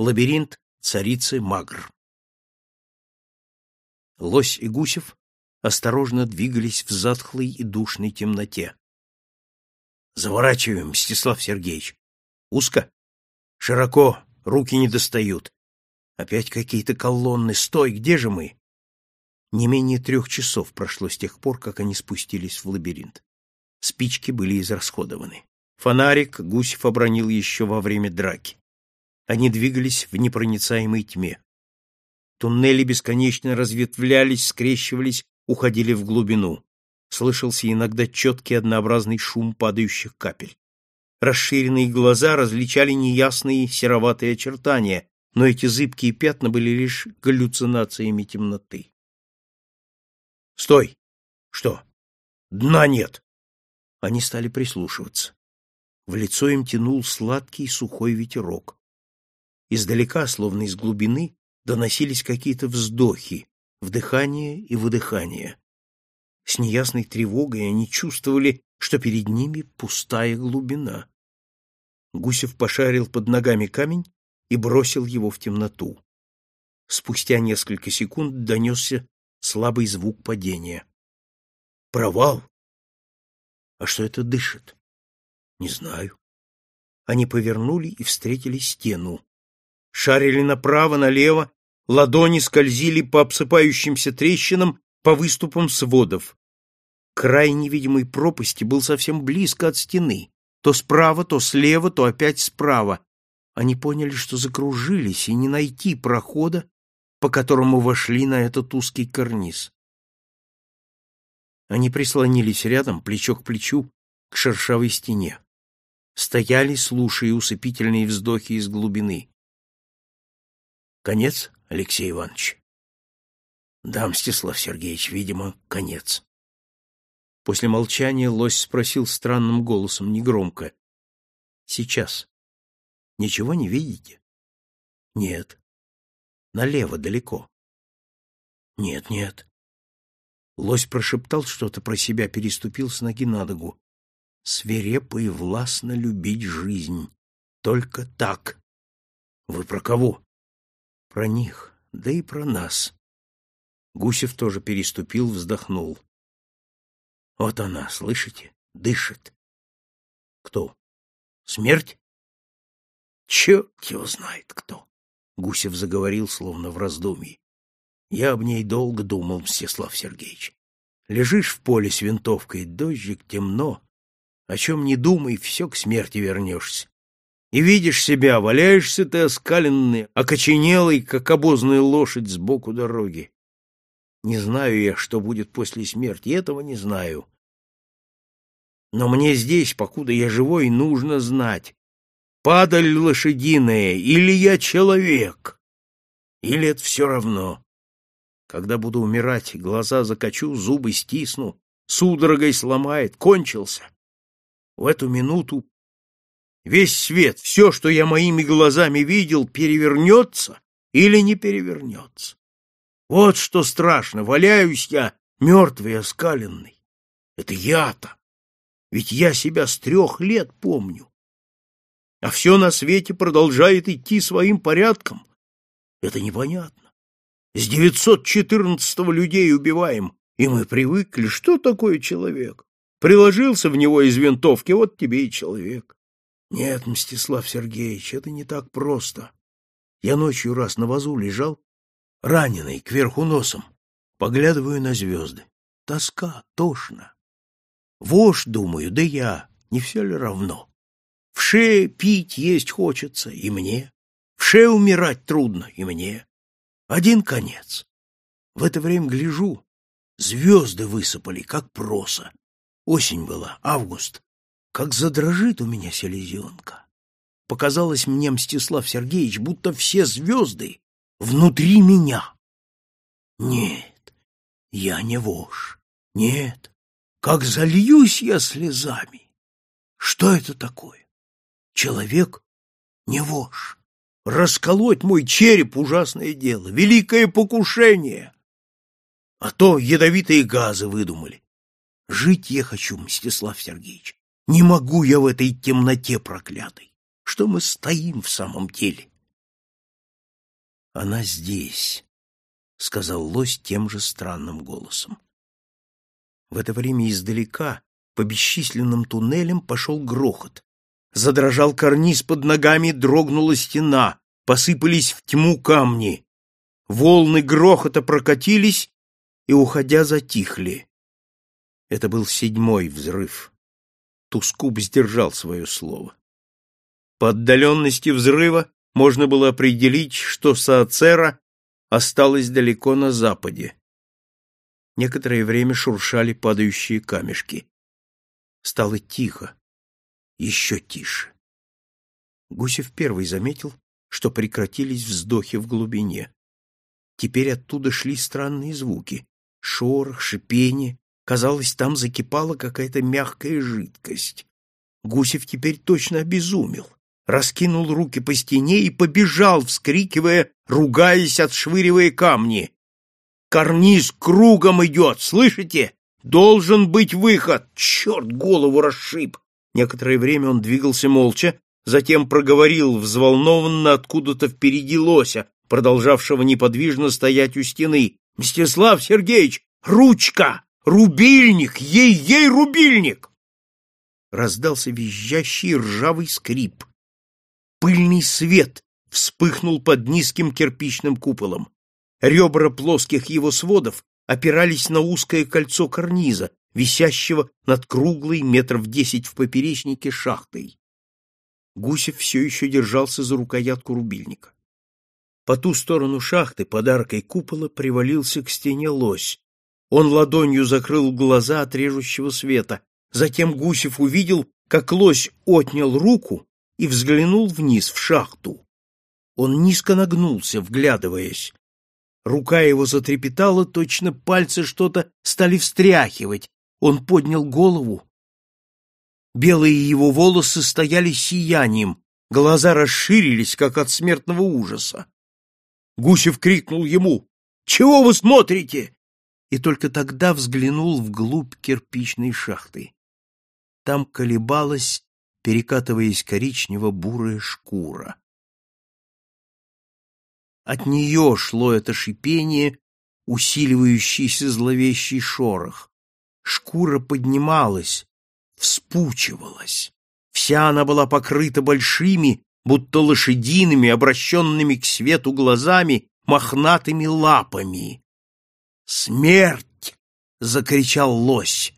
Лабиринт царицы Магр. Лось и Гусев осторожно двигались в затхлой и душной темноте. Заворачиваем, Мстислав Сергеевич. Узко? Широко, руки не достают. Опять какие-то колонны. Стой, где же мы? Не менее трех часов прошло с тех пор, как они спустились в лабиринт. Спички были израсходованы. Фонарик Гусев обронил еще во время драки. Они двигались в непроницаемой тьме. Туннели бесконечно разветвлялись, скрещивались, уходили в глубину. Слышался иногда четкий однообразный шум падающих капель. Расширенные глаза различали неясные сероватые очертания, но эти зыбкие пятна были лишь галлюцинациями темноты. «Стой! Что? Дна нет!» Они стали прислушиваться. В лицо им тянул сладкий сухой ветерок. Издалека, словно из глубины, доносились какие-то вздохи, вдыхание и выдыхание. С неясной тревогой они чувствовали, что перед ними пустая глубина. Гусев пошарил под ногами камень и бросил его в темноту. Спустя несколько секунд донесся слабый звук падения. Провал! А что это дышит? Не знаю. Они повернули и встретили стену шарили направо, налево, ладони скользили по обсыпающимся трещинам, по выступам сводов. Край невидимой пропасти был совсем близко от стены, то справа, то слева, то опять справа. Они поняли, что закружились, и не найти прохода, по которому вошли на этот узкий карниз. Они прислонились рядом, плечо к плечу, к шершавой стене. Стояли, слушая усыпительные вздохи из глубины. Конец, Алексей Иванович? Да, Мстислав Сергеевич, видимо, конец. После молчания лось спросил странным голосом, негромко. Сейчас. Ничего не видите? Нет. Налево, далеко. Нет, нет. Лось прошептал что-то про себя, переступил с ноги на ногу. Свирепо и властно любить жизнь. Только так. Вы про кого? Про них, да и про нас. Гусев тоже переступил, вздохнул. Вот она, слышите, дышит. Кто? Смерть? Черт его знает кто. Гусев заговорил, словно в раздумье. Я об ней долго думал, Мстислав Сергеевич. Лежишь в поле с винтовкой, дождик, темно. О чем не думай, все к смерти вернешься. И видишь себя, валяешься ты оскаленный, окоченелый, как обозная лошадь сбоку дороги. Не знаю я, что будет после смерти, этого не знаю. Но мне здесь, покуда я живой, нужно знать, падаль лошадиная или я человек, или это все равно. Когда буду умирать, глаза закачу, зубы стисну, судорогой сломает, кончился. В эту минуту Весь свет, все, что я моими глазами видел, перевернется или не перевернется. Вот что страшно, валяюсь я, мертвый, оскаленный. Это я-то. Ведь я себя с трех лет помню. А все на свете продолжает идти своим порядком. Это непонятно. С 914-го людей убиваем, и мы привыкли, что такое человек. Приложился в него из винтовки, вот тебе и человек. Нет, Мстислав Сергеевич, это не так просто. Я ночью раз на вазу лежал, раненый, кверху носом, поглядываю на звезды. Тоска, тошно. Вошь, думаю, да я, не все ли равно? В шее пить, есть хочется, и мне. В шее умирать трудно, и мне. Один конец. В это время гляжу, звезды высыпали, как проса. Осень была, август как задрожит у меня селезенка. Показалось мне, Мстислав Сергеевич, будто все звезды внутри меня. Нет, я не вошь. Нет, как зальюсь я слезами. Что это такое? Человек не вошь. Расколоть мой череп — ужасное дело, великое покушение. А то ядовитые газы выдумали. Жить я хочу, Мстислав Сергеевич. Не могу я в этой темноте проклятой. Что мы стоим в самом деле? Она здесь, сказал лось тем же странным голосом. В это время издалека по бесчисленным туннелям пошел грохот. Задрожал карниз под ногами, дрогнула стена, посыпались в тьму камни. Волны грохота прокатились и, уходя, затихли. Это был седьмой взрыв. Тускуб сдержал свое слово. По отдаленности взрыва можно было определить, что Саацера осталась далеко на западе. Некоторое время шуршали падающие камешки. Стало тихо, еще тише. Гусев первый заметил, что прекратились вздохи в глубине. Теперь оттуда шли странные звуки. Шорох, шипение. Казалось, там закипала какая-то мягкая жидкость. Гусев теперь точно обезумел. Раскинул руки по стене и побежал, вскрикивая, ругаясь, отшвыривая камни. Карниз кругом идет, слышите? Должен быть выход. Черт, голову расшиб. Некоторое время он двигался молча, затем проговорил взволнованно откуда-то впереди лося, продолжавшего неподвижно стоять у стены. «Мстислав Сергеевич, ручка! Рубильник! Ей-ей рубильник!» Раздался визжащий ржавый скрип. Пыльный свет вспыхнул под низким кирпичным куполом. Ребра плоских его сводов опирались на узкое кольцо карниза, висящего над круглой метров десять в поперечнике шахтой. Гусев все еще держался за рукоятку рубильника. По ту сторону шахты, под аркой купола, привалился к стене лось. Он ладонью закрыл глаза от режущего света. Затем Гусев увидел, как лось отнял руку и взглянул вниз, в шахту. Он низко нагнулся, вглядываясь. Рука его затрепетала, точно пальцы что-то стали встряхивать. Он поднял голову. Белые его волосы стояли сиянием, глаза расширились, как от смертного ужаса. Гусев крикнул ему «Чего вы смотрите?» И только тогда взглянул вглубь кирпичной шахты. Там колебалась, перекатываясь коричнево-бурая шкура. От нее шло это шипение, усиливающийся зловещий шорох. Шкура поднималась, вспучивалась. Вся она была покрыта большими, будто лошадиными, обращенными к свету глазами, мохнатыми лапами. «Смерть!» — закричал лось.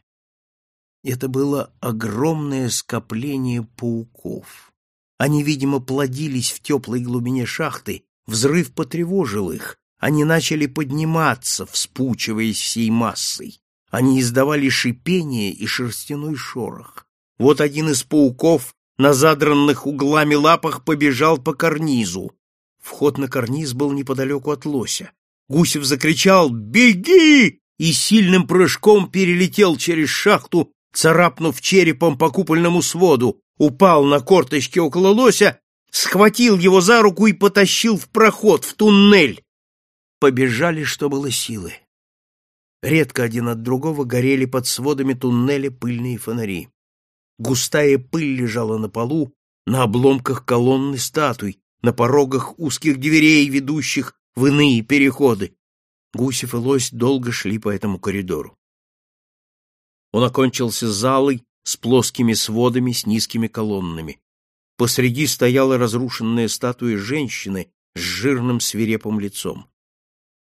Это было огромное скопление пауков. Они, видимо, плодились в теплой глубине шахты Взрыв потревожил их. Они начали подниматься, вспучиваясь всей массой. Они издавали шипение и шерстяной шорох. Вот один из пауков на задранных углами лапах побежал по карнизу. Вход на карниз был неподалеку от лося. Гусев закричал «Беги!» и сильным прыжком перелетел через шахту, царапнув черепом по купольному своду, упал на корточки около лося схватил его за руку и потащил в проход, в туннель. Побежали, что было силы. Редко один от другого горели под сводами туннеля пыльные фонари. Густая пыль лежала на полу, на обломках колонны статуй, на порогах узких дверей, ведущих в иные переходы. Гусев и Лось долго шли по этому коридору. Он окончился залой с плоскими сводами, с низкими колоннами. Посреди стояла разрушенная статуя женщины с жирным свирепым лицом.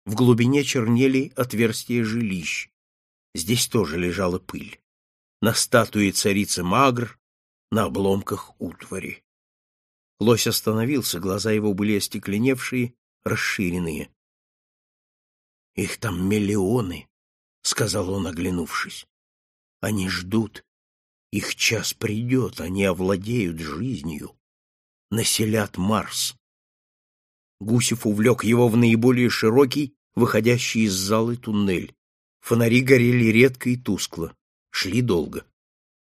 В глубине чернели отверстия жилищ. Здесь тоже лежала пыль. На статуе царицы Магр, на обломках утвари. Лось остановился, глаза его были остекленевшие, расширенные. — Их там миллионы, — сказал он, оглянувшись. — Они ждут, их час придет, они овладеют жизнью, населят Марс. Гусев увлек его в наиболее широкий, выходящий из залы туннель. Фонари горели редко и тускло, шли долго.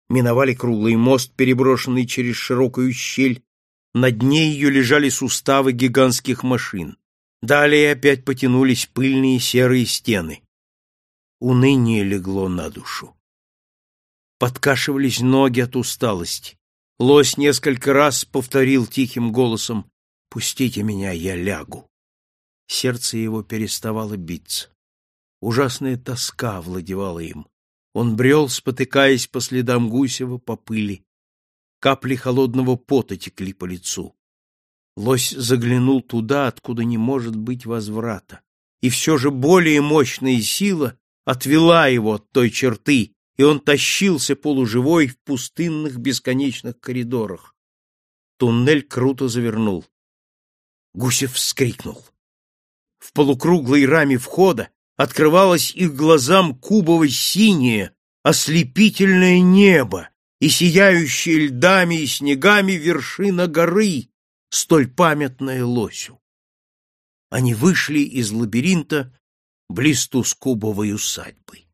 Миновали круглый мост, переброшенный через широкую щель. На дне ее лежали суставы гигантских машин. Далее опять потянулись пыльные серые стены. Уныние легло на душу. Подкашивались ноги от усталости. Лось несколько раз повторил тихим голосом «Пустите меня, я лягу». Сердце его переставало биться. Ужасная тоска владевала им. Он брел, спотыкаясь по следам Гусева, по пыли. Капли холодного пота текли по лицу. Лось заглянул туда, откуда не может быть возврата. И все же более мощная сила отвела его от той черты, и он тащился полуживой в пустынных бесконечных коридорах. Туннель круто завернул. Гусев вскрикнул. В полукруглой раме входа открывалось их глазам кубово-синее, ослепительное небо и сияющие льдами и снегами вершина горы, столь памятная лосю. Они вышли из лабиринта близ Тускубовой усадьбы.